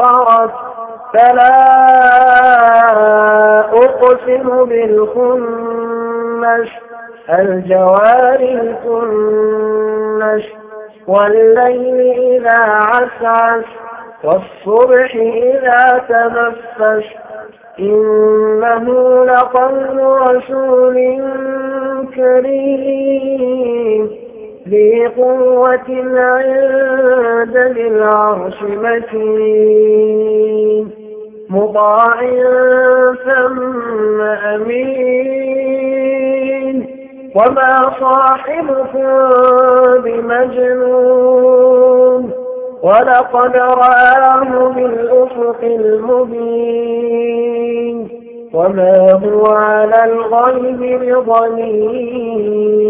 أحضرت فلا أقسم بالخنس الجوار الكنس والليل إذا عسعس والصبح إذا تنفس. إنه لقول رسول كريم ذي قوة عند ذي العرش مكين مطاع ثم أمين. وما صاحبكم بمجنون. ولقد رآه بالأفق المبين. وما هو على الغيب بضنين.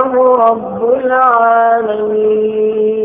الله رب العالمين.